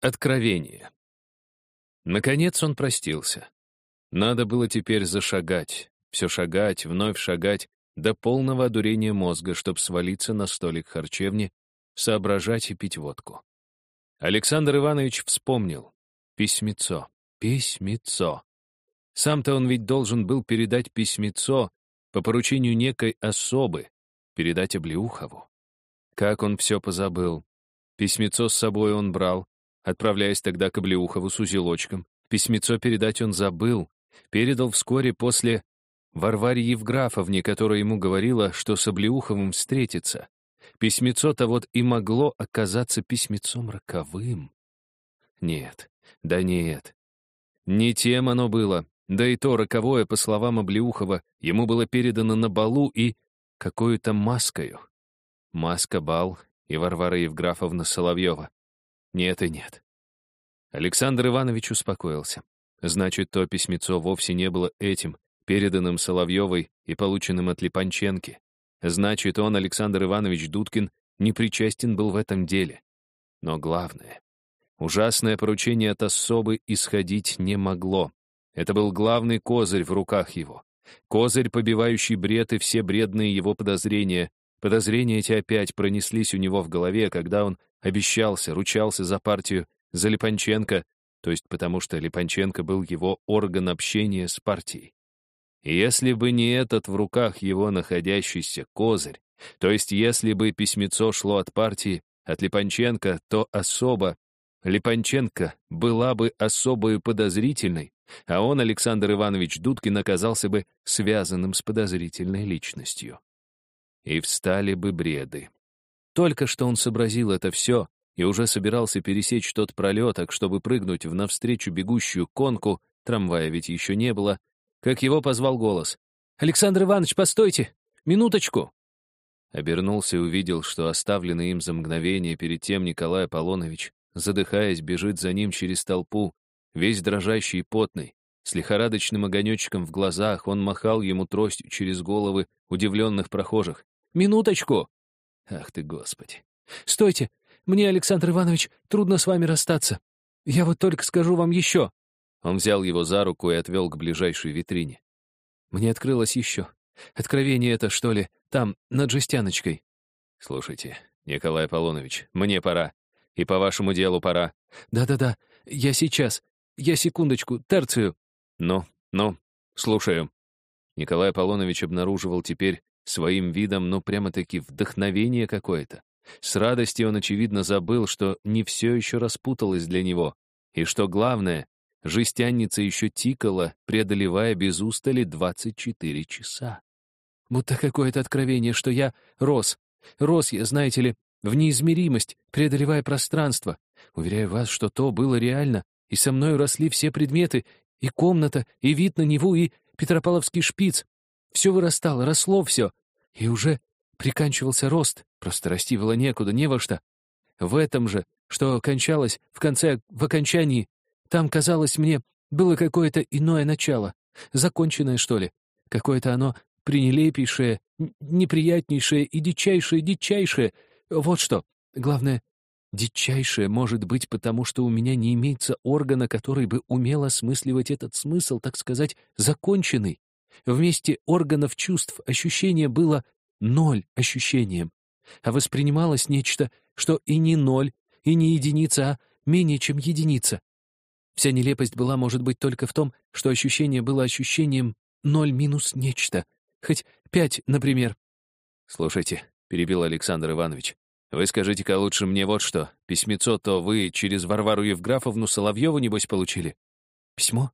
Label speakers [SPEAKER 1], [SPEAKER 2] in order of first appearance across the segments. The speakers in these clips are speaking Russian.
[SPEAKER 1] Откровение. Наконец он простился. Надо было теперь зашагать, все шагать, вновь шагать, до полного одурения мозга, чтобы свалиться на столик харчевни, соображать и пить водку. Александр Иванович вспомнил. Письмецо, письмецо. Сам-то он ведь должен был передать письмецо по поручению некой особы, передать Облеухову. Как он все позабыл. Письмецо с собой он брал, отправляясь тогда к Облеухову с узелочком. Письмецо передать он забыл, передал вскоре после Варваре Евграфовне, которая ему говорила, что с Облеуховым встретится. Письмецо-то вот и могло оказаться письмецом роковым. Нет, да нет. Не тем оно было, да и то роковое, по словам Облеухова, ему было передано на балу и какую-то маскою. Маска-бал и Варвара Евграфовна Соловьева. Нет и нет. Александр Иванович успокоился. Значит, то письмецо вовсе не было этим, переданным Соловьевой и полученным от Липанченки. Значит, он, Александр Иванович Дудкин, не причастен был в этом деле. Но главное, ужасное поручение от особы исходить не могло. Это был главный козырь в руках его. Козырь, побивающий бред и все бредные его подозрения. Подозрения эти опять пронеслись у него в голове, когда он обещался, ручался за партию, за Липанченко, то есть потому что Липанченко был его орган общения с партией. И если бы не этот в руках его находящийся козырь, то есть если бы письмецо шло от партии, от Липанченко, то особо Липанченко была бы особою подозрительной, а он, Александр Иванович Дудкин, оказался бы связанным с подозрительной личностью. И встали бы бреды. Только что он сообразил это все и уже собирался пересечь тот пролеток, чтобы прыгнуть в навстречу бегущую конку, трамвая ведь еще не было, как его позвал голос. «Александр Иванович, постойте! Минуточку!» Обернулся и увидел, что оставленный им за мгновение перед тем Николай Аполлонович, задыхаясь, бежит за ним через толпу, весь дрожащий и потный. С лихорадочным огонечком в глазах он махал ему тростью через головы удивленных прохожих. «Минуточку!» «Ах ты, Господи!» «Стойте! Мне, Александр Иванович, трудно с вами расстаться. Я вот только скажу вам еще. Он взял его за руку и отвел к ближайшей витрине. Мне открылось еще. Откровение это, что ли, там, над жестяночкой. Слушайте, Николай Аполлонович, мне пора. И по вашему делу пора. Да-да-да, я сейчас. Я секундочку, терцию. Ну, ну, слушаю. Николай Аполлонович обнаруживал теперь своим видом, ну, прямо-таки вдохновение какое-то. С радостью он, очевидно, забыл, что не все еще распуталось для него. И что главное, Жестянница еще тикала, преодолевая без устали 24 часа. Будто какое-то откровение, что я рос. Рос я, знаете ли, в неизмеримость, преодолевая пространство. Уверяю вас, что то было реально, и со мной росли все предметы, и комната, и вид на Неву, и Петропавловский шпиц. Все вырастало, росло все. И уже приканчивался рост, просто расти было некуда, не во что. В этом же, что кончалось в конце, в окончании, там, казалось мне, было какое-то иное начало, законченное, что ли. Какое-то оно пренелепейшее, неприятнейшее и дичайшее, дичайшее. Вот что. Главное, дичайшее может быть потому, что у меня не имеется органа, который бы умел осмысливать этот смысл, так сказать, законченный. Вместе органов чувств ощущение было ноль ощущением, а воспринималось нечто, что и не ноль, и не единица, а менее чем единица. Вся нелепость была, может быть, только в том, что ощущение было ощущением ноль минус нечто. Хоть пять, например. «Слушайте», — перебил Александр Иванович, «вы скажите-ка лучше мне вот что. Письмецо-то вы через Варвару Евграфовну Соловьеву, небось, получили?» «Письмо?»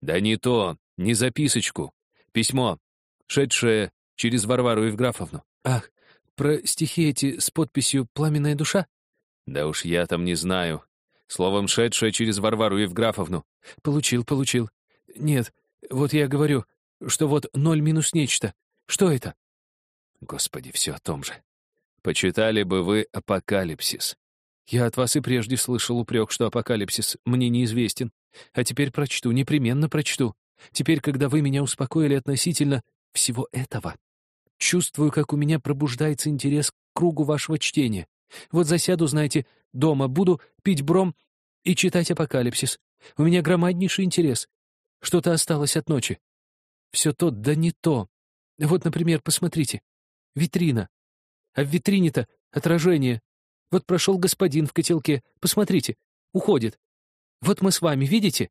[SPEAKER 1] «Да не то, не записочку. Письмо, шедшее через Варвару Евграфовну». «Ах, про стихи эти с подписью «Пламенная душа»?» «Да уж я там не знаю. Словом, шедшая через Варвару Евграфовну. Получил, получил. Нет, вот я говорю, что вот ноль минус нечто. Что это? Господи, все о том же. Почитали бы вы «Апокалипсис». Я от вас и прежде слышал упрек, что «Апокалипсис» мне неизвестен. А теперь прочту, непременно прочту. Теперь, когда вы меня успокоили относительно всего этого, чувствую, как у меня пробуждается интерес к кругу вашего чтения. Вот засяду, знаете, дома, буду пить бром
[SPEAKER 2] и читать апокалипсис. У меня громаднейший интерес. Что-то осталось от ночи. Все то, да не то. Вот, например, посмотрите. Витрина. А в витрине-то отражение. Вот прошел господин в котелке. Посмотрите. Уходит. Вот мы с вами, видите?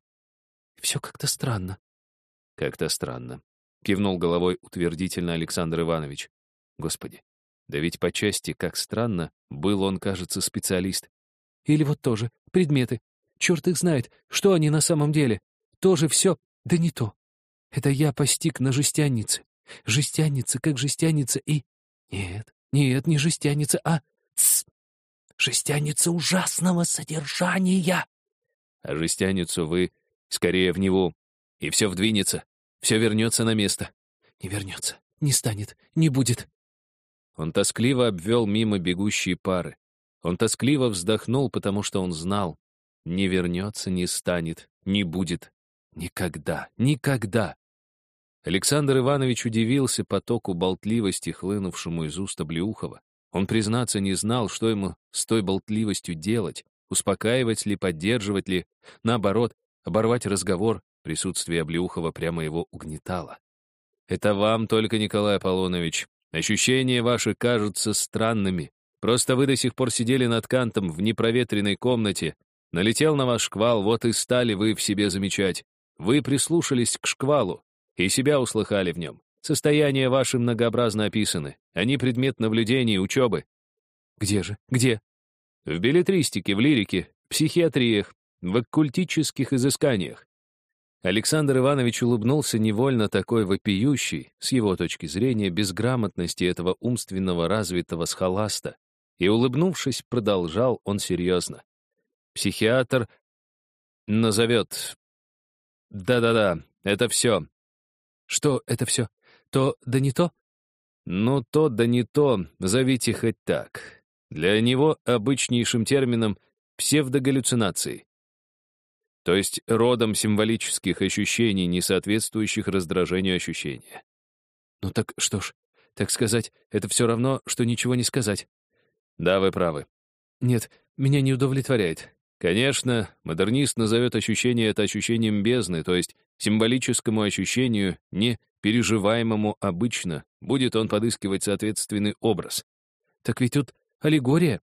[SPEAKER 2] Все как-то странно.
[SPEAKER 1] Как-то странно. Кивнул головой утвердительно Александр Иванович. Господи, да ведь по части, как странно, был он, кажется, специалист.
[SPEAKER 2] Или вот тоже, предметы. Черт их знает, что они на самом деле. Тоже все, да не то. Это я постиг на жестянице. Жестяница как жестяница и... Нет, нет, не жестяница, а... Тс! Жестяница ужасного содержания.
[SPEAKER 1] А жестяницу вы скорее в него, и все вдвинется, все вернется на место.
[SPEAKER 2] Не вернется, не станет, не будет.
[SPEAKER 1] Он тоскливо обвел мимо бегущие пары. Он тоскливо вздохнул, потому что он знал. Не вернется, не станет, не будет. Никогда, никогда. Александр Иванович удивился потоку болтливости, хлынувшему из уст Облеухова. Он, признаться, не знал, что ему с той болтливостью делать, успокаивать ли, поддерживать ли, наоборот, оборвать разговор, присутствие Облеухова прямо его угнетало. «Это вам только, Николай Аполлонович, Ощущения ваши кажутся странными. Просто вы до сих пор сидели над кантом в непроветренной комнате. Налетел на вас шквал, вот и стали вы в себе замечать. Вы прислушались к шквалу и себя услыхали в нем. Состояния ваши многообразно описаны. Они предмет наблюдений, учебы.
[SPEAKER 2] Где же? Где?
[SPEAKER 1] В билетристике, в лирике, психиатриях, в оккультических изысканиях. Александр Иванович улыбнулся невольно такой вопиющей, с его точки зрения, безграмотности этого умственного развитого схоласта, и, улыбнувшись, продолжал он серьезно. Психиатр назовет... Да-да-да, это все.
[SPEAKER 2] Что это все? То да не то?
[SPEAKER 1] Ну, то да не то, назовите хоть так. Для него обычнейшим термином псевдогаллюцинации то есть родом символических ощущений, не соответствующих раздражению ощущения.
[SPEAKER 2] Ну так что ж, так сказать, это все равно, что ничего не сказать.
[SPEAKER 1] Да, вы правы.
[SPEAKER 2] Нет, меня не удовлетворяет.
[SPEAKER 1] Конечно, модернист назовет ощущение это ощущением бездны, то есть символическому ощущению, не переживаемому обычно, будет он подыскивать соответственный образ.
[SPEAKER 2] Так ведь тут аллегория.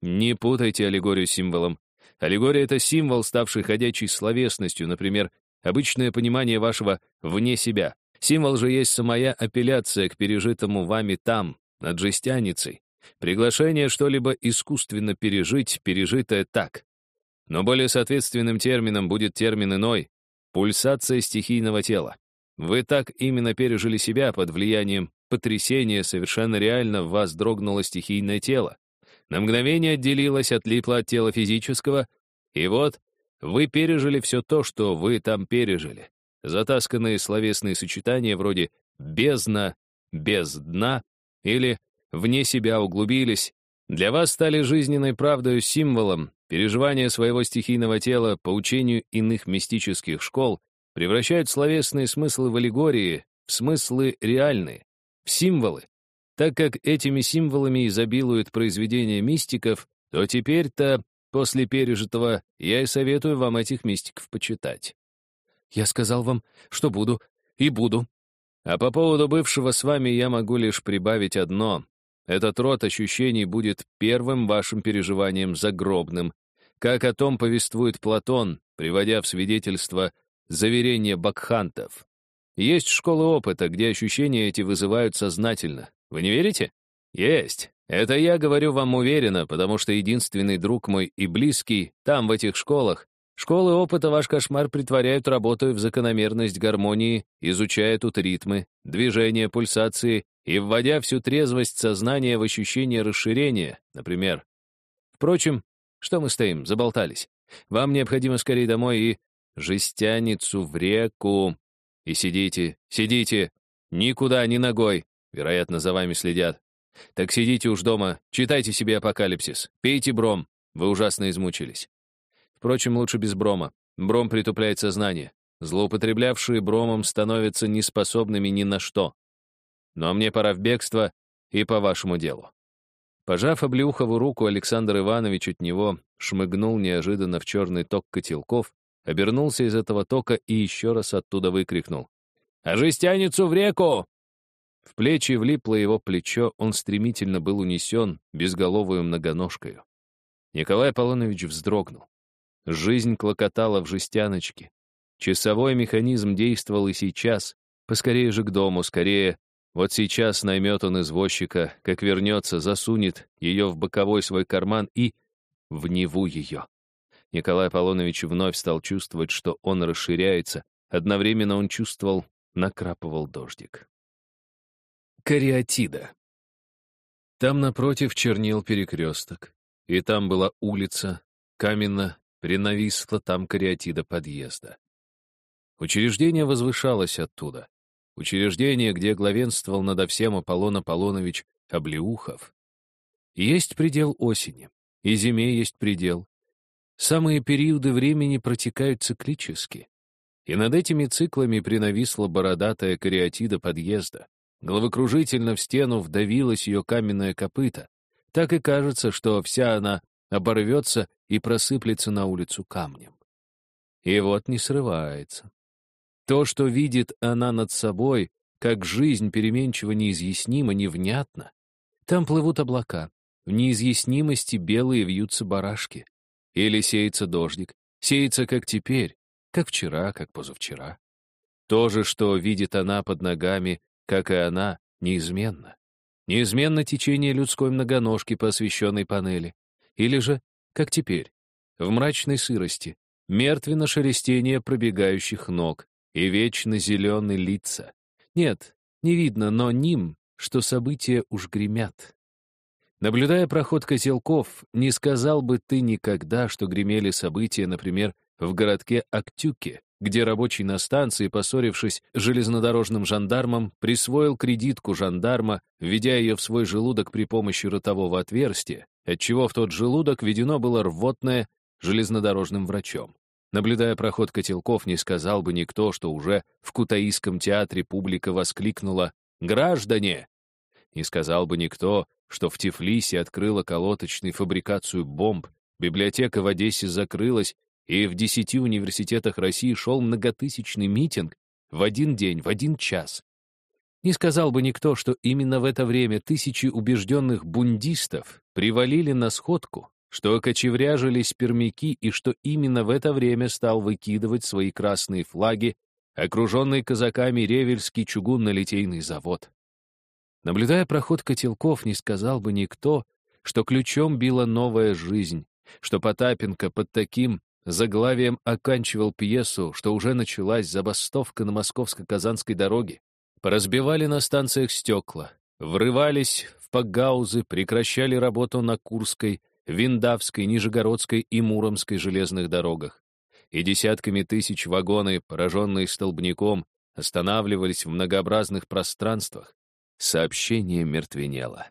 [SPEAKER 1] Не путайте аллегорию с символом. Аллегория — это символ, ставший ходячей словесностью, например, обычное понимание вашего «вне себя». Символ же есть самая апелляция к пережитому вами там, над жестяницей. Приглашение что-либо искусственно пережить, пережитое так. Но более соответственным термином будет термин иной — пульсация стихийного тела. Вы так именно пережили себя под влиянием потрясения, совершенно реально в вас дрогнуло стихийное тело на мгновение отделилась, отлипла от тела физического, и вот вы пережили все то, что вы там пережили. Затасканные словесные сочетания вроде «бездна», «без дна» или «вне себя углубились» для вас стали жизненной правдой символом, переживания своего стихийного тела по учению иных мистических школ превращают словесные смыслы в аллегории, в смыслы реальные, в символы, так как этими символами изобилуют произведения мистиков, то теперь-то, после пережитого, я и советую вам этих мистиков почитать.
[SPEAKER 2] Я сказал вам, что буду и буду.
[SPEAKER 1] А по поводу бывшего с вами я могу лишь прибавить одно. Этот род ощущений будет первым вашим переживанием загробным, как о том повествует Платон, приводя в свидетельство заверения бакхантов. Есть школы опыта, где ощущения эти вызывают сознательно, вы не верите? Есть. Это я говорю вам уверенно, потому что единственный друг мой и близкий там, в этих школах. Школы опыта ваш кошмар притворяют, работая в закономерность гармонии, изучая тут ритмы, движения, пульсации и вводя всю трезвость сознания в ощущение расширения, например. Впрочем, что мы стоим, заболтались. Вам необходимо скорее домой и жестяницу в реку. И сидите, сидите, никуда, ни ногой. Вероятно, за вами следят. Так сидите уж дома, читайте себе апокалипсис, пейте бром. Вы ужасно измучились. Впрочем, лучше без брома. Бром притупляет сознание. Злоупотреблявшие бромом становятся неспособными ни на что. Ну а мне пора в бегство и по вашему делу. Пожав Облеухову руку, Александр Иванович от него шмыгнул неожиданно в черный ток котелков, обернулся из этого тока и еще раз оттуда выкрикнул. «А жестяницу в реку!» В плечи влипло его плечо, он стремительно был унесен безголовую многоножкою. Николай Аполлонович вздрогнул. Жизнь клокотала в жестяночке. Часовой механизм действовал и сейчас. Поскорее же к дому, скорее. Вот сейчас наймет он извозчика, как вернется, засунет ее в боковой свой карман и в Неву ее. Николай Аполлонович вновь стал чувствовать, что он расширяется. Одновременно он чувствовал, накрапывал дождик. Кариатида. Там напротив чернил перекресток, и там была улица, каменно принависла там кариатида подъезда. Учреждение возвышалось оттуда. Учреждение, где главенствовал надо всем Аполлон Аполлонович Облеухов. Есть предел осени, и зиме есть предел. Самые периоды времени протекают циклически. И над этими циклами принависла бородатая кариатида подъезда. Головокружительно в стену вдавилась ее каменное копыто. Так и кажется, что вся она оборвется и просыплется на улицу камнем. И вот не срывается. То, что видит она над собой, как жизнь переменчиво неизъяснимо, невнятно. Там плывут облака, в неизъяснимости белые вьются барашки. Или сеется дождик, сеется как теперь, как вчера, как позавчера. То же, что видит она под ногами, как и она, неизменно. Неизменно течение людской многоножки по освещенной панели. Или же, как теперь, в мрачной сырости, мертвенно шелестение пробегающих ног и вечно зеленые лица. Нет, не видно, но ним, что события уж гремят. Наблюдая проход котелков, не сказал бы ты никогда, что гремели события, например, в городке Актюке, где рабочий на станции, поссорившись с железнодорожным жандармом, присвоил кредитку жандарма, введя ее в свой желудок при помощи ротового отверстия, отчего в тот желудок введено было рвотное железнодорожным врачом. Наблюдая проход котелков, не сказал бы никто, что уже в Кутаисском театре публика воскликнула «Граждане!». Не сказал бы никто, что в Тифлисе открыла колоточной фабрикацию бомб, библиотека в Одессе закрылась, и в десяти университетах России шел многотысячный митинг в один день, в один час. Не сказал бы никто, что именно в это время тысячи убежденных бундистов привалили на сходку, что окочевряжились пермяки и что именно в это время стал выкидывать свои красные флаги, окруженный казаками Ревельский чугунно-литейный завод. Наблюдая проход котелков, не сказал бы никто, что ключом била новая жизнь, что Потапенко под таким заглавием оканчивал пьесу, что уже началась забастовка на московско-казанской дороге. Поразбивали на станциях стекла, врывались в пагаузы, прекращали работу на Курской, Виндавской, Нижегородской и Муромской железных дорогах. И десятками тысяч вагоны, пораженные столбняком, останавливались в многообразных пространствах. Сообщение мертвенело.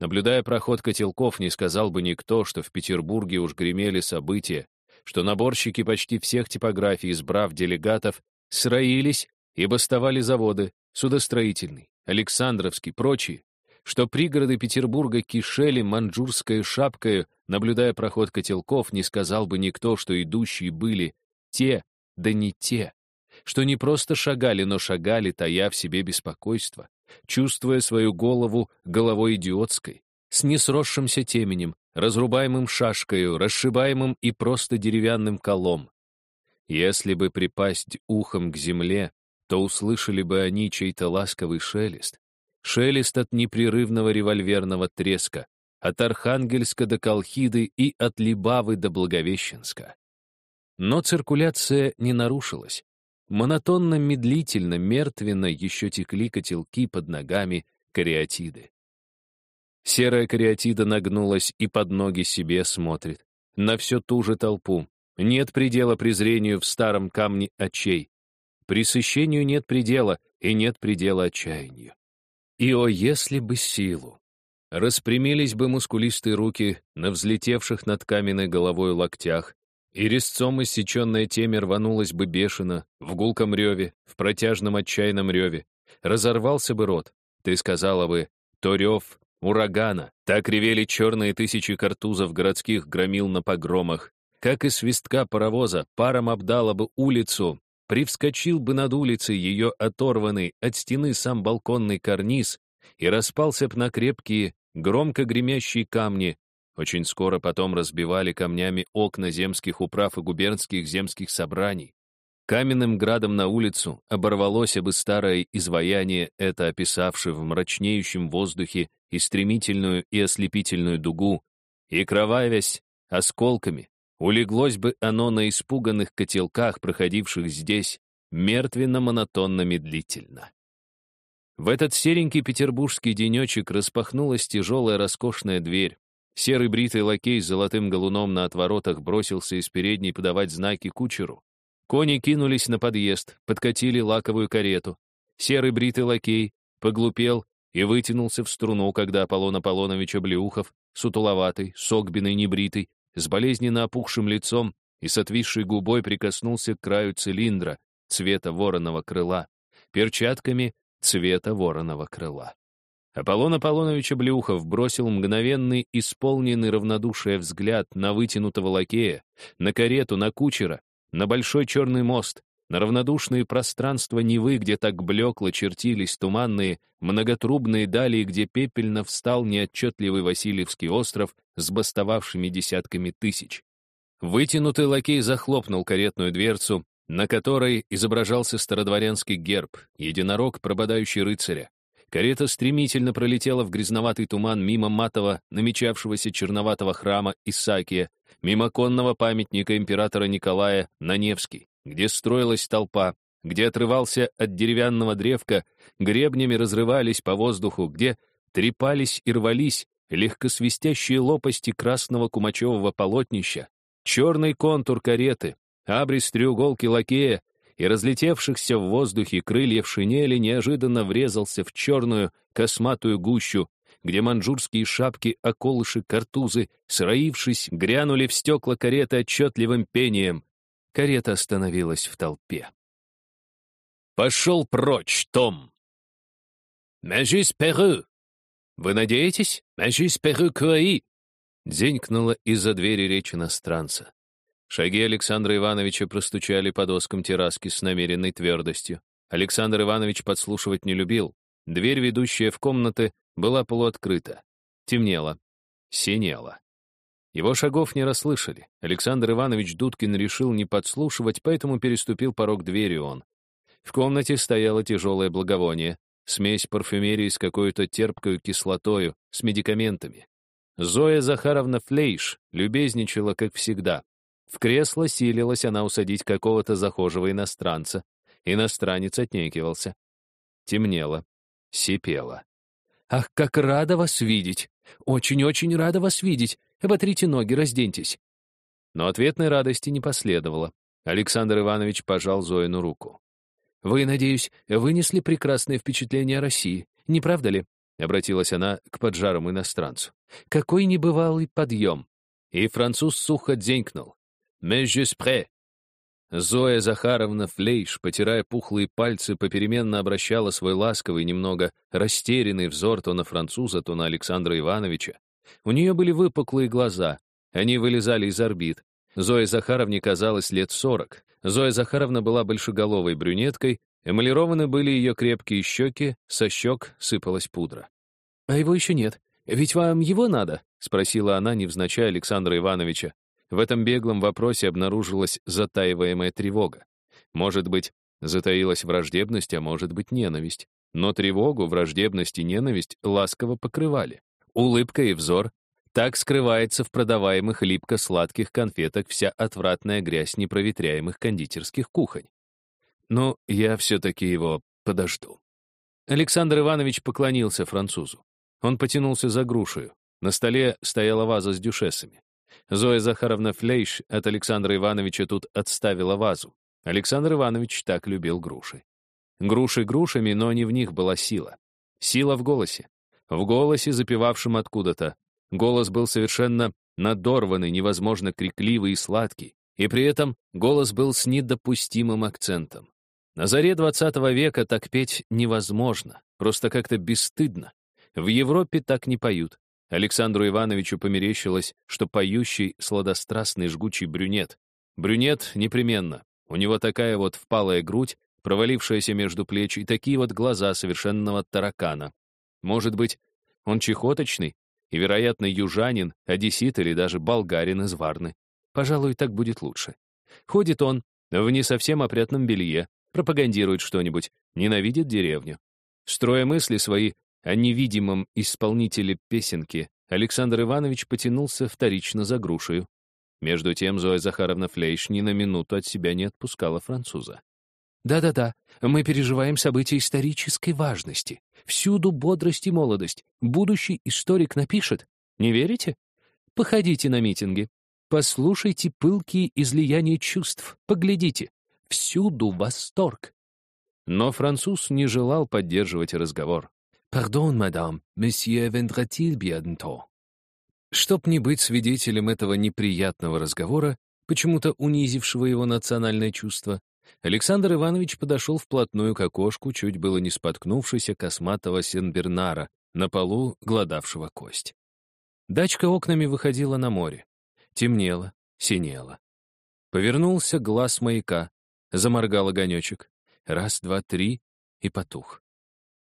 [SPEAKER 1] Наблюдая проход котелков, не сказал бы никто, что в Петербурге уж гремели события, что наборщики почти всех типографий, избрав делегатов, сроились и бастовали заводы, судостроительный, Александровский, прочие, что пригороды Петербурга кишели манжурской шапкой, наблюдая проход котелков, не сказал бы никто, что идущие были те, да не те, что не просто шагали, но шагали, тая в себе беспокойство, чувствуя свою голову головой идиотской, с несросшимся теменем, разрубаемым шашкою, расшибаемым и просто деревянным колом. Если бы припасть ухом к земле, то услышали бы они чей-то ласковый шелест. Шелест от непрерывного револьверного треска, от Архангельска до Колхиды и от Либавы до Благовещенска. Но циркуляция не нарушилась. Монотонно-медлительно, мертвенно еще текли котелки под ногами кариатиды. Серая кариатида нагнулась и под ноги себе смотрит. На всю ту же толпу. Нет предела презрению в старом камне очей. Присыщению нет предела, и нет предела отчаянию. И о, если бы силу! Распрямились бы мускулистые руки на взлетевших над каменной головой локтях, и резцом иссеченная темя рванулась бы бешено, в гулком реве, в протяжном отчаянном реве. Разорвался бы рот. Ты сказала бы, то рев, урагана. Так ревели черные тысячи картузов городских громил на погромах. Как и свистка паровоза, паром обдала бы улицу, привскочил бы над улицей ее оторванный от стены сам балконный карниз и распался б на крепкие, громко гремящие камни, очень скоро потом разбивали камнями окна земских управ и губернских земских собраний. Каменным градом на улицу оборвалось бы старое изваяние, это описавшее в мрачнеющем воздухе и стремительную и ослепительную дугу, и кровавясь осколками, улеглось бы оно на испуганных котелках, проходивших здесь, мертвенно-монотонно-медлительно. В этот серенький петербургский денечек распахнулась тяжелая роскошная дверь. Серый бритый лакей с золотым галуном на отворотах бросился из передней подавать знаки кучеру. Кони кинулись на подъезд, подкатили лаковую карету. Серый бритый лакей поглупел и вытянулся в струну, когда Аполлон Аполлонович Облеухов, сутуловатый, согбенный, небритый, с болезненно опухшим лицом и с отвисшей губой прикоснулся к краю цилиндра цвета вороного крыла, перчатками цвета вороного крыла. Аполлон Аполлонович Облеухов бросил мгновенный, исполненный равнодушие взгляд на вытянутого лакея, на карету, на кучера, на большой черный мост, на равнодушные пространства Невы, где так блекло чертились туманные, многотрубные дали, где пепельно встал неотчетливый Васильевский остров с бастовавшими десятками тысяч. Вытянутый лакей захлопнул каретную дверцу, на которой изображался стародворянский герб, единорог, прободающий рыцаря. Карета стремительно пролетела в грязноватый туман мимо матово намечавшегося черноватого храма Исаакия, мимо конного памятника императора Николая на Невский, где строилась толпа, где отрывался от деревянного древка, гребнями разрывались по воздуху, где трепались и рвались легкосвистящие лопасти красного кумачевого полотнища, черный контур кареты, абрис треуголки лакея и разлетевшихся в воздухе крыльев шинели неожиданно врезался в черную косматую гущу, где манжурские шапки, околыши, картузы, сраившись, грянули в стекла кареты отчетливым пением. Карета остановилась в толпе. «Пошел прочь, Том!» «Мэжис перу!» «Вы надеетесь? Мэжис перу куаи!» Дзенькнула из-за двери речь иностранца. Шаги Александра Ивановича простучали по доскам терраски с намеренной твердостью. Александр Иванович подслушивать не любил. Дверь, ведущая в комнаты, была полуоткрыта. Темнело. Синело. Его шагов не расслышали. Александр Иванович Дудкин решил не подслушивать, поэтому переступил порог двери он. В комнате стояло тяжелое благовоние, смесь парфюмерии с какой-то терпкой кислотою, с медикаментами. Зоя Захаровна Флейш любезничала, как всегда. В кресло силилась она усадить какого-то захожего иностранца. Иностранец отнекивался. Темнело, сипело. «Ах, как рада вас видеть! Очень-очень рада вас видеть! Оботрите ноги, разденьтесь!» Но ответной радости не последовало. Александр Иванович пожал Зоину руку. «Вы, надеюсь, вынесли прекрасное впечатление о России, не правда ли?» — обратилась она к поджарому иностранцу. «Какой небывалый подъем!» И француз сухо дзенькнул. «Межеспре!» Зоя Захаровна Флейш, потирая пухлые пальцы, попеременно обращала свой ласковый, немного растерянный взор то на француза, то на Александра Ивановича. У нее были выпуклые глаза, они вылезали из орбит. Зоя Захаровне казалось лет сорок. Зоя Захаровна была большеголовой брюнеткой, эмалированы были ее крепкие щеки, со щек сыпалась пудра. «А его еще нет. Ведь вам его надо?» — спросила она, невзначай Александра Ивановича. В этом беглом вопросе обнаружилась затаиваемая тревога. Может быть, затаилась враждебность, а может быть, ненависть. Но тревогу, враждебность и ненависть ласково покрывали. Улыбка и взор. Так скрывается в продаваемых липко-сладких конфетах вся отвратная грязь непроветряемых кондитерских кухонь. Но я все-таки его подожду. Александр Иванович поклонился французу. Он потянулся за грушей. На столе стояла ваза с дюшесами. Зоя Захаровна Флейш от Александра Ивановича тут отставила вазу. Александр Иванович так любил груши. Груши грушами, но не в них была сила. Сила в голосе. В голосе, запевавшем откуда-то. Голос был совершенно надорванный, невозможно крикливый и сладкий. И при этом голос был с недопустимым акцентом. На заре XX века так петь невозможно, просто как-то бесстыдно. В Европе так не поют. Александру Ивановичу померещилось, что поющий сладострастный жгучий брюнет. Брюнет непременно. У него такая вот впалая грудь, провалившаяся между плеч, и такие вот глаза совершенного таракана. Может быть, он чехоточный, и, вероятно, южанин, одессит или даже болгарин из Варны. Пожалуй, так будет лучше. Ходит он в не совсем опрятном белье, пропагандирует что-нибудь, ненавидит деревню. Строя мысли свои о невидимом исполнителе песенки, Александр Иванович потянулся вторично за грушею. Между тем Зоя Захаровна Флейш ни на минуту от себя не отпускала француза.
[SPEAKER 2] «Да-да-да, мы переживаем события исторической важности. Всюду бодрость и молодость. Будущий историк напишет. Не верите? Походите на митинги. Послушайте пылкие излияния чувств. Поглядите. Всюду восторг.
[SPEAKER 1] Но француз не желал поддерживать разговор.
[SPEAKER 2] «Пардон, мадам, месье вендратиль bientôt?»
[SPEAKER 1] Чтоб не быть свидетелем этого неприятного разговора, почему-то унизившего его национальное чувство, Александр Иванович подошел вплотную к окошку, чуть было не споткнувшись косматого Сен-Бернара, на полу гладавшего кость. Дачка окнами выходила на море. Темнело, синело. Повернулся глаз маяка, заморгал огонечек. Раз, два, три — и потух.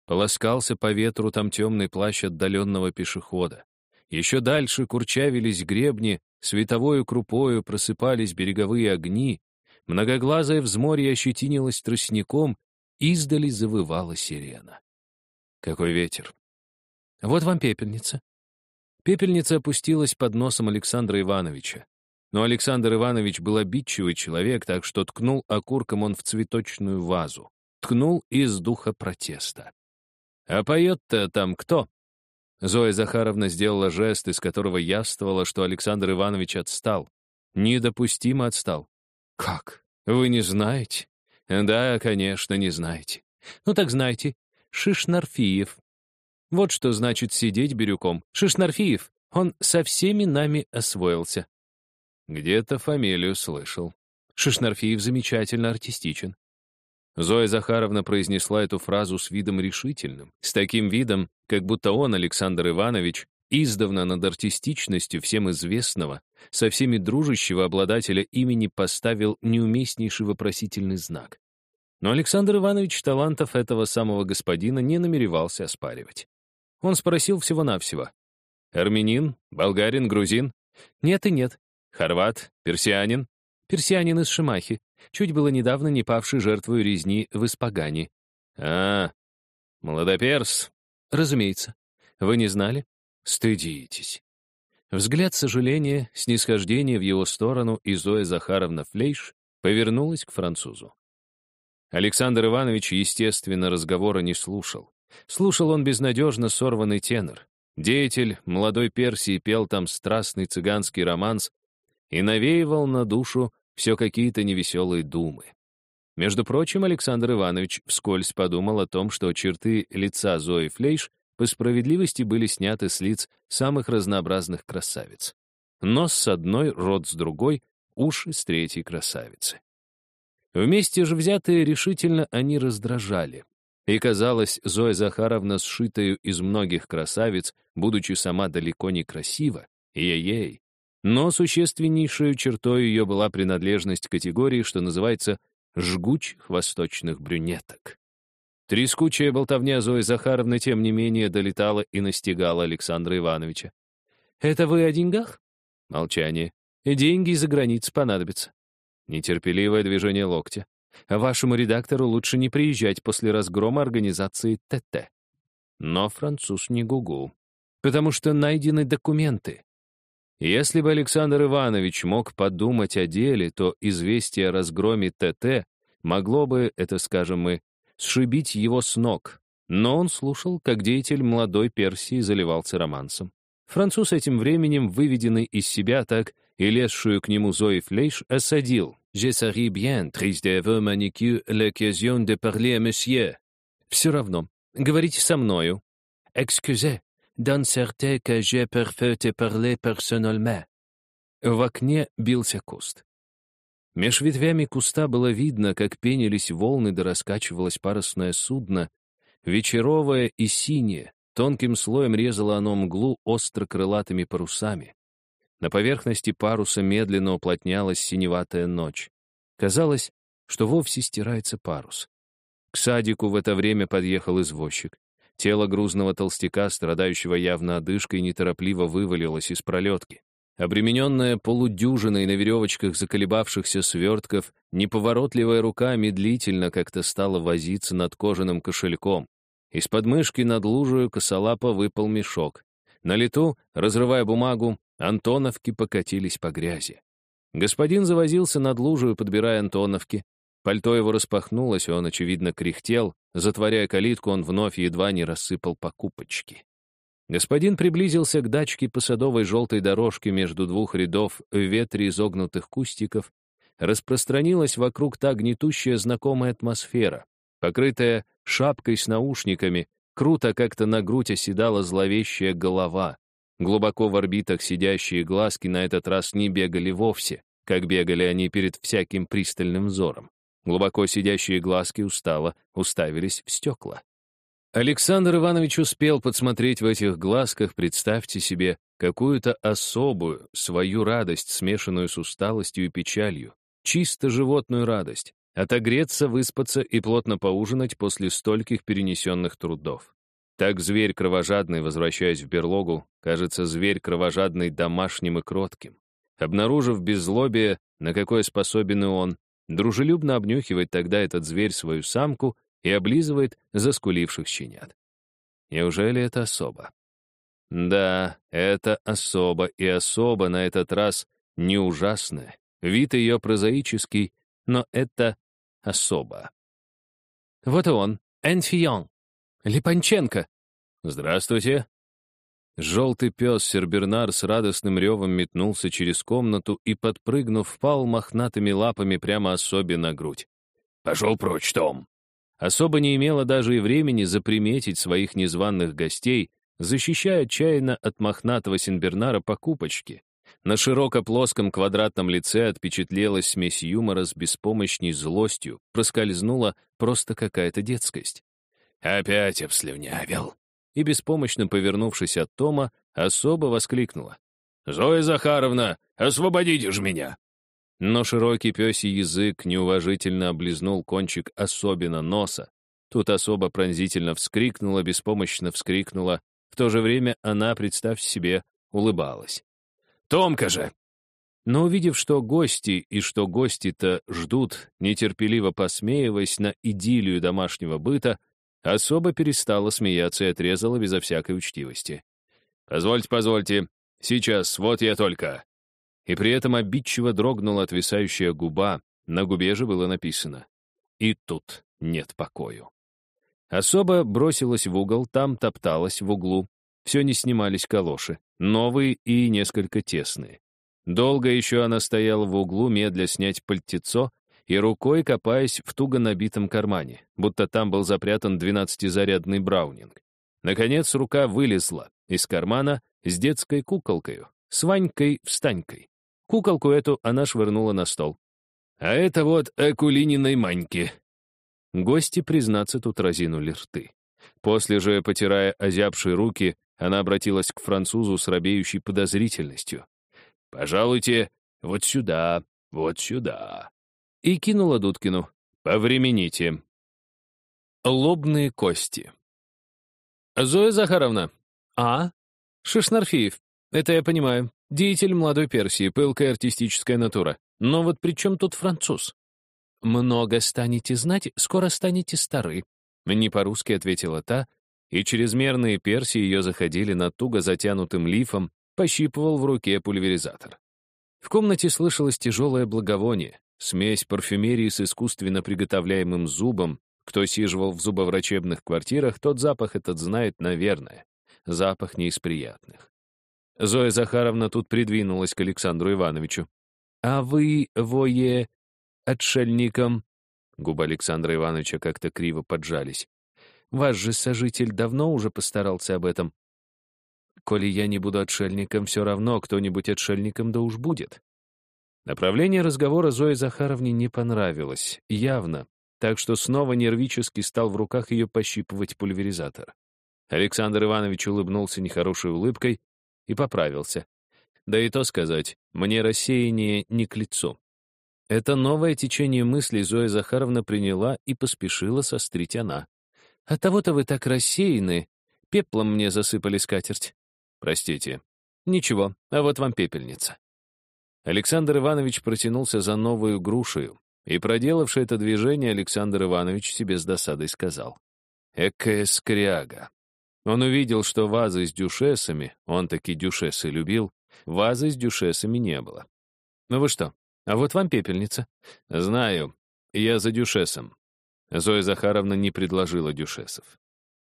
[SPEAKER 1] Полоскался по ветру там темный плащ отдаленного пешехода. Еще дальше курчавились гребни, световою крупою просыпались береговые огни, Многоглазое взморье ощетинилось тростником, издали завывала сирена. Какой ветер! Вот вам пепельница. Пепельница опустилась под носом Александра Ивановича. Но Александр Иванович был обидчивый человек, так что ткнул окурком он в цветочную вазу. Ткнул из духа протеста. «А поет-то там кто?» Зоя Захаровна сделала жест, из которого явствовало, что Александр Иванович отстал. Недопустимо отстал. Как? Вы не знаете? Да, конечно, не знаете. Ну так знайте. Шишнарфиев. Вот что значит сидеть бирюком. Шишнарфиев. Он со всеми нами освоился. Где-то фамилию слышал. Шишнарфиев замечательно артистичен. Зоя Захаровна произнесла эту фразу с видом решительным, с таким видом, как будто он, Александр Иванович, издавна над артистичностью всем известного, со всеми дружащего обладателя имени поставил неуместнейший вопросительный знак. Но Александр Иванович талантов этого самого господина не намеревался оспаривать. Он спросил всего-навсего. «Армянин? Болгарин? Грузин?» «Нет и нет. Хорват? Персианин?» «Персианин из Шимахи, чуть было недавно не павший жертвой резни в Испагане». «А, молодоперс?» «Разумеется. Вы не знали?» Стыдитесь. Взгляд сожаления, снисхождения в его сторону, и Зоя Захаровна Флейш повернулась к французу. Александр Иванович, естественно, разговора не слушал. Слушал он безнадежно сорванный тенор. Деятель молодой Персии пел там страстный цыганский романс и навеивал на душу все какие-то невеселые думы. Между прочим, Александр Иванович вскользь подумал о том, что черты лица Зои Флейш по справедливости были сняты с лиц самых разнообразных красавиц. Нос с одной, рот с другой, уши с третьей красавицы. Вместе же взятые решительно они раздражали. И казалось, Зоя Захаровна, сшитою из многих красавиц, будучи сама далеко не красива, ей-ей. Но существеннейшей чертой ее была принадлежность к категории, что называется «жгучих восточных брюнеток». Трескучая болтовня Зои Захаровны, тем не менее, долетала и настигала Александра Ивановича. «Это вы о деньгах?» Молчание. «Деньги из-за границ понадобятся». Нетерпеливое движение локтя. «Вашему редактору лучше не приезжать после разгрома организации ТТ». Но француз не гугу. Потому что найдены документы. Если бы Александр Иванович мог подумать о деле, то известие о разгроме ТТ могло бы, это скажем мы, сшибить его с ног. Но он слушал, как деятель молодой Персии заливался романсом. Француз этим временем, выведенный из себя так и лезшую к нему Зои Флейш, осадил. «Je serais bien triste d'avoir manicure l'occasion de parler à monsieur». «Все равно. Говорите со мною». «Excusez, dans certain que j'ai parfait parler personnellement». В окне бился куст. Меж ветвями куста было видно, как пенились волны да раскачивалось парусное судно, вечеровое и синее, Тонким слоем резало оно мглу остро крылатыми парусами. На поверхности паруса медленно уплотнялась синеватая ночь. Казалось, что вовсе стирается парус. К садику в это время подъехал извозчик. Тело грузного толстяка, страдающего явно одышкой, неторопливо вывалилось из пролетки. Обремененная полудюжиной на веревочках заколебавшихся свертков, неповоротливая рука медлительно как-то стала возиться над кожаным кошельком. Из подмышки над лужею косолапа выпал мешок. На лету, разрывая бумагу, антоновки покатились по грязи. Господин завозился над лужей, подбирая антоновки. Пальто его распахнулось, и он, очевидно, кряхтел. Затворяя калитку, он вновь едва не рассыпал покупочки. Господин приблизился к дачке по садовой желтой дорожке между двух рядов в ветре изогнутых кустиков. Распространилась вокруг та гнетущая знакомая атмосфера. Покрытая шапкой с наушниками, круто как-то на грудь оседала зловещая голова. Глубоко в орбитах сидящие глазки на этот раз не бегали вовсе, как бегали они перед всяким пристальным взором. Глубоко сидящие глазки устало уставились в стекла. Александр Иванович успел подсмотреть в этих глазках, представьте себе, какую-то особую, свою радость, смешанную с усталостью и печалью, чисто животную радость, отогреться, выспаться и плотно поужинать после стольких перенесенных трудов. Так зверь кровожадный, возвращаясь в берлогу, кажется зверь кровожадный домашним и кротким. Обнаружив беззлобие, на какое способен и он, дружелюбно обнюхивает тогда этот зверь свою самку и облизывает заскуливших щенят. Неужели это особо? Да, это особо, и особо на этот раз не ужасная. Вид ее прозаический, но это особо. Вот и он, Энфион, Липанченко. Здравствуйте. Желтый пес Сербернар с радостным ревом метнулся через комнату и, подпрыгнув, впал мохнатыми лапами прямо особе на грудь. «Пошел прочь, Том!» Особо не имела даже и времени заприметить своих незваных гостей, защищая отчаянно от мохнатого Синбернара покупочки. На широко-плоском квадратном лице отпечатлелась смесь юмора с беспомощней злостью, проскользнула просто какая-то детскость. «Опять обслюнявил!» И, беспомощно повернувшись от Тома, особо воскликнула. «Зоя Захаровна, освободите же меня!» Но широкий пёсий язык неуважительно облизнул кончик особенно носа. Тут особо пронзительно вскрикнула, беспомощно вскрикнула. В то же время она, представьте себе, улыбалась. «Томка же!» Но увидев, что гости и что гости-то ждут, нетерпеливо посмеиваясь на идиллию домашнего быта, особо перестала смеяться и отрезала безо всякой учтивости. «Позвольте, позвольте. Сейчас, вот я только и при этом обидчиво дрогнула отвисающая губа, на губе же было написано «И тут нет покою». Особо бросилась в угол, там топталась в углу. Все не снимались калоши, новые и несколько тесные. Долго еще она стояла в углу, медля снять пальтецо и рукой копаясь в туго набитом кармане, будто там был запрятан двенадцатизарядный браунинг. Наконец рука вылезла из кармана с детской куколкой, с Ванькой-встанькой. Куколку эту она швырнула на стол. «А это вот Акулининой Маньки». Гости, признаться, тут разинули рты. После же, потирая озябшие руки, она обратилась к французу с робеющей подозрительностью. «Пожалуйте, вот сюда, вот сюда». И кинула Дудкину. «Повремените». Лобные кости. «Зоя Захаровна». «А? Шишнарфиев. Это я понимаю. Деятель молодой Персии, пылкая артистическая натура. Но вот при чем тут француз? «Много станете знать, скоро станете стары», — не по-русски ответила та, и чрезмерные персии ее заходили над туго затянутым лифом, пощипывал в руке пульверизатор. В комнате слышалось тяжелое благовоние, смесь парфюмерии с искусственно приготовляемым зубом. Кто сиживал в зубоврачебных квартирах, тот запах этот знает, наверное. Запах не из приятных. Зоя Захаровна тут придвинулась к Александру Ивановичу. «А вы, вое, отшельником...» Губы Александра Ивановича как-то криво поджались. «Ваш же сожитель давно уже постарался об этом. Коли я не буду отшельником, все равно кто-нибудь отшельником да уж будет». Направление разговора Зои Захаровне не понравилось, явно, так что снова нервически стал в руках ее пощипывать пульверизатор. Александр Иванович улыбнулся нехорошей улыбкой и поправился. Да и то сказать, мне рассеяние не к лицу. Это новое течение мыслей Зоя Захаровна приняла и поспешила сострить она.
[SPEAKER 2] «От того-то вы так рассеяны. Пеплом мне засыпали скатерть».
[SPEAKER 1] «Простите». «Ничего, а вот вам пепельница». Александр Иванович протянулся за новую грушею, и, проделавший это движение, Александр Иванович себе с досадой сказал. «Экая скряга». Он увидел, что вазы с дюшесами, он таки дюшесы любил, вазы с дюшесами не было. «Ну вы что, а вот вам пепельница». «Знаю, я за дюшесом». Зоя Захаровна не предложила дюшесов.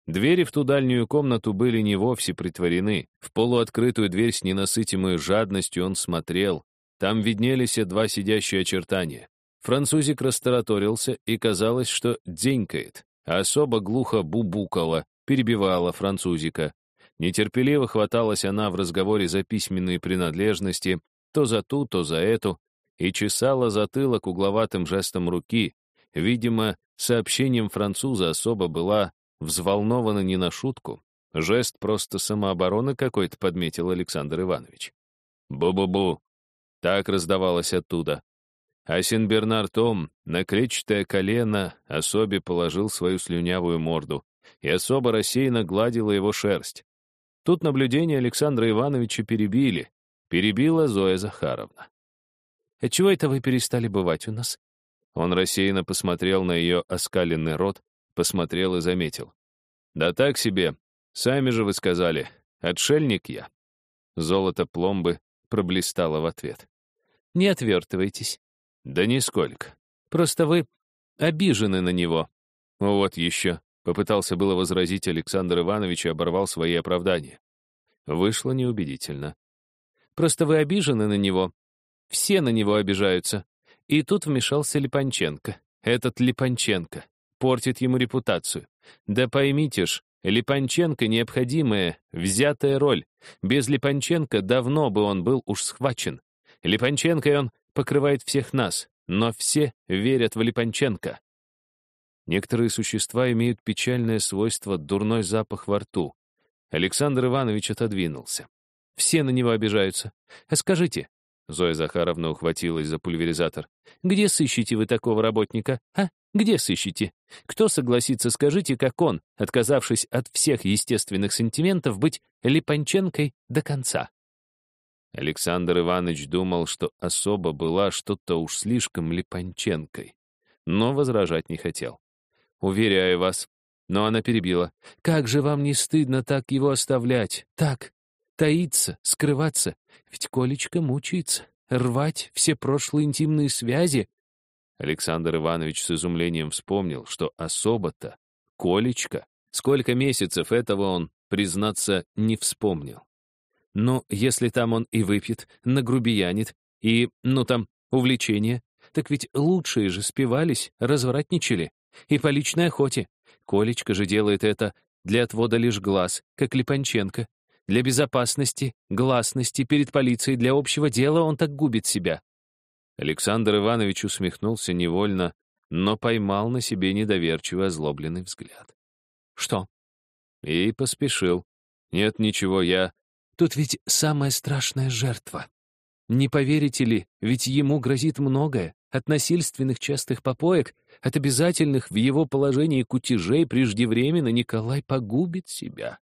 [SPEAKER 1] Двери в ту дальнюю комнату были не вовсе притворены. В полуоткрытую дверь с ненасытимой жадностью он смотрел. Там виднелись два сидящие очертания. Французик растараторился, и казалось, что денькает, а особо глухо бубукала, перебивала французика. Нетерпеливо хваталась она в разговоре за письменные принадлежности, то за ту, то за эту, и чесала затылок угловатым жестом руки. Видимо, сообщением француза особо была взволнована не на шутку. Жест просто самообороны какой-то подметил Александр Иванович. «Бу-бу-бу!» Так раздавалось оттуда. А Синбернар Том на клетчатое колено особе положил свою слюнявую морду и особо рассеянно гладила его шерсть. Тут наблюдение Александра Ивановича перебили. Перебила Зоя Захаровна.
[SPEAKER 2] «Отчего это вы перестали бывать у нас?»
[SPEAKER 1] Он рассеянно посмотрел на ее оскаленный рот, посмотрел и заметил. «Да так себе. Сами же вы сказали. Отшельник я». Золото пломбы проблистало в ответ.
[SPEAKER 2] «Не отвертывайтесь».
[SPEAKER 1] «Да нисколько.
[SPEAKER 2] Просто вы обижены на него».
[SPEAKER 1] «Вот еще. Попытался было возразить Александр Иванович и оборвал свои оправдания. Вышло неубедительно.
[SPEAKER 2] «Просто вы обижены на него. Все на него обижаются. И тут вмешался Липанченко. Этот Липанченко. Портит ему репутацию. Да поймите ж, Липанченко — необходимая, взятая роль. Без Липанченко давно бы он был уж схвачен. Липанченко и он покрывает всех нас, но все верят в Липанченко.
[SPEAKER 1] Некоторые существа имеют печальное свойство дурной запах во рту. Александр Иванович отодвинулся.
[SPEAKER 2] Все на него обижаются. А скажите,
[SPEAKER 1] Зоя Захаровна ухватилась за пульверизатор.
[SPEAKER 2] «Где сыщете вы такого работника, а? Где сыщете? Кто согласится, скажите, как он, отказавшись от всех естественных сантиментов, быть Липанченкой до конца?»
[SPEAKER 1] Александр Иванович думал, что особо была что-то уж слишком Липанченкой, но возражать не хотел.
[SPEAKER 2] Уверяю вас. Но она перебила. Как же вам не стыдно так его оставлять? Так, таиться, скрываться. Ведь Колечка мучается. Рвать все прошлые интимные связи.
[SPEAKER 1] Александр Иванович с изумлением вспомнил, что особо-то Колечка. Сколько месяцев этого он, признаться, не вспомнил.
[SPEAKER 2] Но если там он и выпьет, нагрубиянит, и, ну там, увлечение, так ведь лучшие же спивались, развратничали. И по личной охоте. Колечка же делает это для отвода лишь глаз, как Липанченко. Для безопасности, гласности перед полицией, для общего дела он так губит себя.
[SPEAKER 1] Александр Иванович усмехнулся невольно, но поймал на себе недоверчивый озлобленный взгляд.
[SPEAKER 2] «Что?»
[SPEAKER 1] И поспешил. «Нет, ничего, я...»
[SPEAKER 2] «Тут ведь самая страшная жертва. Не поверите ли, ведь ему грозит многое, от насильственных частых попоек, от обязательных в его положении кутежей преждевременно Николай погубит себя.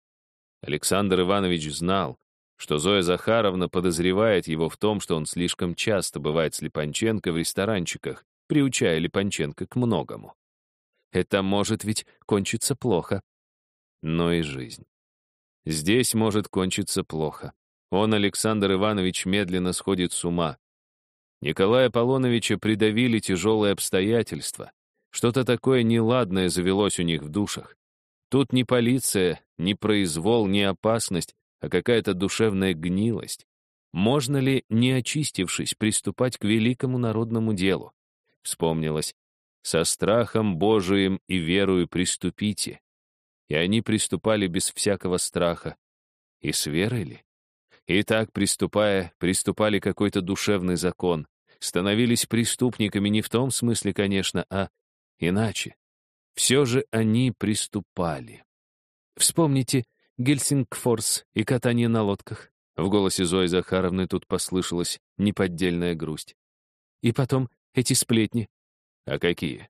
[SPEAKER 1] Александр Иванович знал, что Зоя Захаровна подозревает его в том, что он слишком часто бывает с Липанченко в ресторанчиках, приучая Липанченко к многому. Это может ведь кончиться плохо. Но и жизнь. Здесь может кончиться плохо. Он, Александр Иванович, медленно сходит с ума. Николая Аполлоновича придавили тяжелые обстоятельства. Что-то такое неладное завелось у них в душах. Тут не полиция, не произвол, не опасность, а какая-то душевная гнилость. Можно ли, не очистившись, приступать к великому народному делу? Вспомнилось. Со страхом Божиим и верою приступите. И они приступали без всякого страха. И с верой ли? И так, приступая, приступали какой-то душевный закон, становились преступниками не в том смысле, конечно, а иначе. Все же они приступали.
[SPEAKER 2] Вспомните Гельсингфорс и катание на лодках. В голосе Зои Захаровны тут послышалась неподдельная грусть. И потом эти сплетни.
[SPEAKER 1] А какие?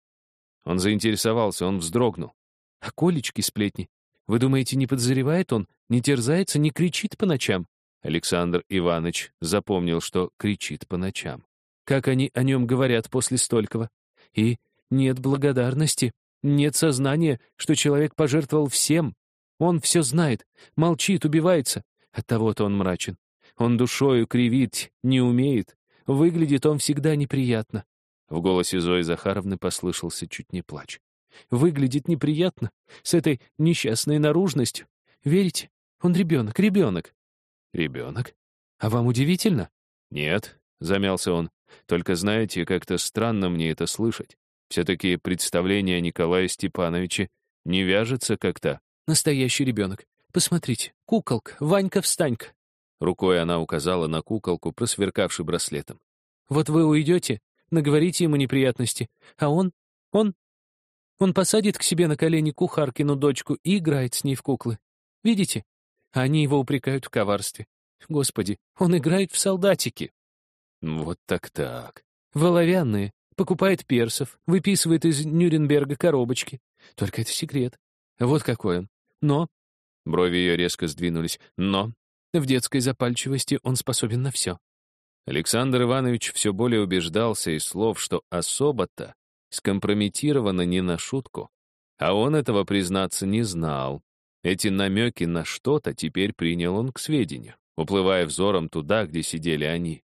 [SPEAKER 1] Он заинтересовался, он вздрогнул.
[SPEAKER 2] А колечки сплетни? Вы думаете, не подозревает он, не терзается, не кричит по ночам?
[SPEAKER 1] Александр Иванович запомнил, что кричит по ночам.
[SPEAKER 2] Как они о нем говорят после столького? И нет благодарности, нет сознания, что человек пожертвовал всем. Он все знает, молчит, убивается. Оттого-то он мрачен. Он душою кривит, не умеет. Выглядит он всегда неприятно.
[SPEAKER 1] В голосе Зои Захаровны послышался чуть не плач.
[SPEAKER 2] Выглядит неприятно, с этой несчастной наружностью. Верите? Он ребенок, ребенок.
[SPEAKER 1] Ребенок?
[SPEAKER 2] А вам удивительно?
[SPEAKER 1] Нет, замялся он. Только знаете, как-то странно мне это слышать. Все-таки представление о Николае Степановиче не вяжется как-то.
[SPEAKER 2] Настоящий ребенок. Посмотрите, куколка, Ванька-встанька.
[SPEAKER 1] Рукой она указала на куколку, просверкавший браслетом.
[SPEAKER 2] Вот вы уйдете, наговорите ему неприятности, а он, он, он посадит к себе на колени кухаркину дочку и играет с ней в куклы. Видите? Они его упрекают в коварстве. Господи, он играет в солдатики.
[SPEAKER 1] Вот так-так.
[SPEAKER 2] Воловянные. Покупает персов, выписывает из Нюрнберга коробочки. Только это секрет. Вот какой он. Но...
[SPEAKER 1] Брови ее резко сдвинулись. Но...
[SPEAKER 2] В детской запальчивости он способен на все.
[SPEAKER 1] Александр Иванович все более убеждался из слов, что особо-то скомпрометирована не на шутку. А он этого, признаться, не знал. Эти намеки на что-то теперь принял он к сведению, уплывая взором туда, где сидели они.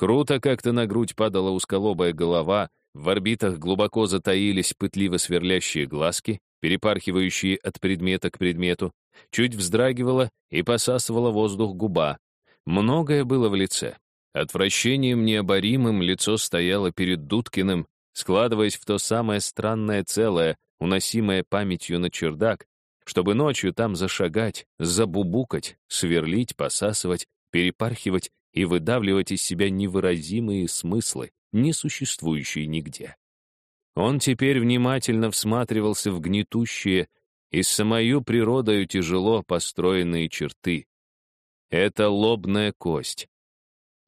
[SPEAKER 1] Круто как-то на грудь падала узколобая голова, в орбитах глубоко затаились пытливо сверлящие глазки, перепархивающие от предмета к предмету, чуть вздрагивала и посасывала воздух губа. Многое было в лице. Отвращением необоримым лицо стояло перед Дудкиным, складываясь в то самое странное целое, уносимое памятью на чердак, чтобы ночью там зашагать, забубукать, сверлить, посасывать, перепархивать и выдавливать из себя невыразимые смыслы, не существующие нигде. Он теперь внимательно всматривался в гнетущие и самою природою тяжело построенные черты. Это лобная кость.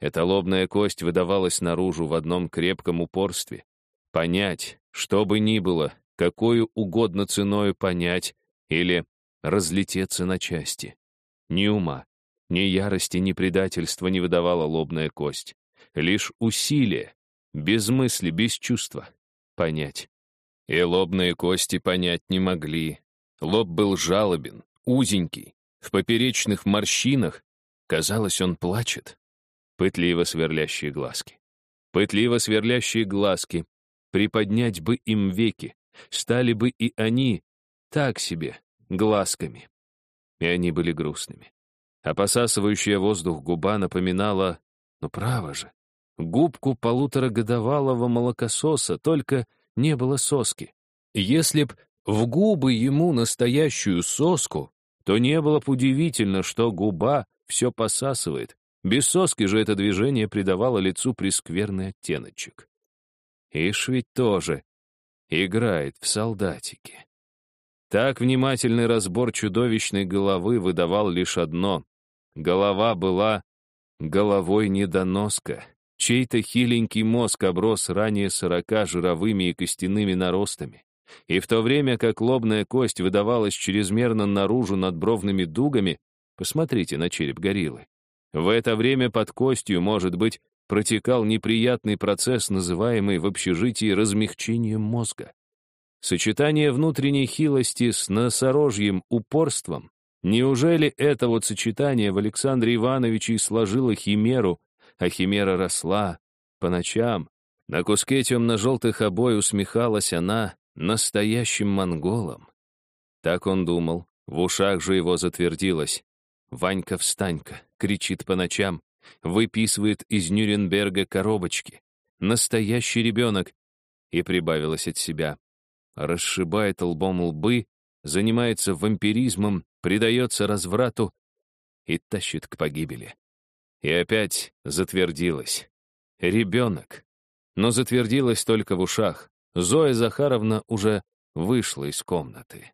[SPEAKER 1] Эта лобная кость выдавалась наружу в одном крепком упорстве. Понять, что бы ни было, какую угодно ценою понять или разлететься на части. Ни ума, ни ярости, ни предательства не выдавала лобная кость. Лишь усилие, без мысли, без чувства. Понять. И лобные кости понять не могли. Лоб был жалобен, узенький, в поперечных морщинах. Казалось, он плачет. Пытливо сверлящие глазки. Пытливо сверлящие глазки. Приподнять бы им веки. Стали бы и они так себе, глазками. И они были грустными. А посасывающая воздух губа напоминала, ну право же, губку полуторагодовалого молокососа, только не было соски. Если б в губы ему настоящую соску, то не было б удивительно, что губа все посасывает. Без соски же это движение придавало лицу прескверный оттеночек. Ишь ведь тоже играет в солдатики. Так внимательный разбор чудовищной головы выдавал лишь одно. Голова была головой недоноска. Чей-то хиленький мозг оброс ранее сорока жировыми и костяными наростами. И в то время как лобная кость выдавалась чрезмерно наружу над бровными дугами, посмотрите на череп гориллы, в это время под костью, может быть, протекал неприятный процесс, называемый в общежитии размягчением мозга. Сочетание внутренней хилости с носорожьим упорством. Неужели это вот сочетание в Александре Ивановиче сложило химеру, а химера росла по ночам? На куске темно-желтых обои усмехалась она настоящим монголом. Так он думал, в ушах же его затвердилось. «Ванька, встанька!» — кричит по ночам, выписывает из Нюрнберга коробочки. Настоящий ребенок! И прибавилось от себя расшибает лбом лбы, занимается вампиризмом, предается разврату и тащит к погибели. И опять затвердилась. Ребенок. Но затвердилась только в ушах. Зоя Захаровна уже вышла из комнаты.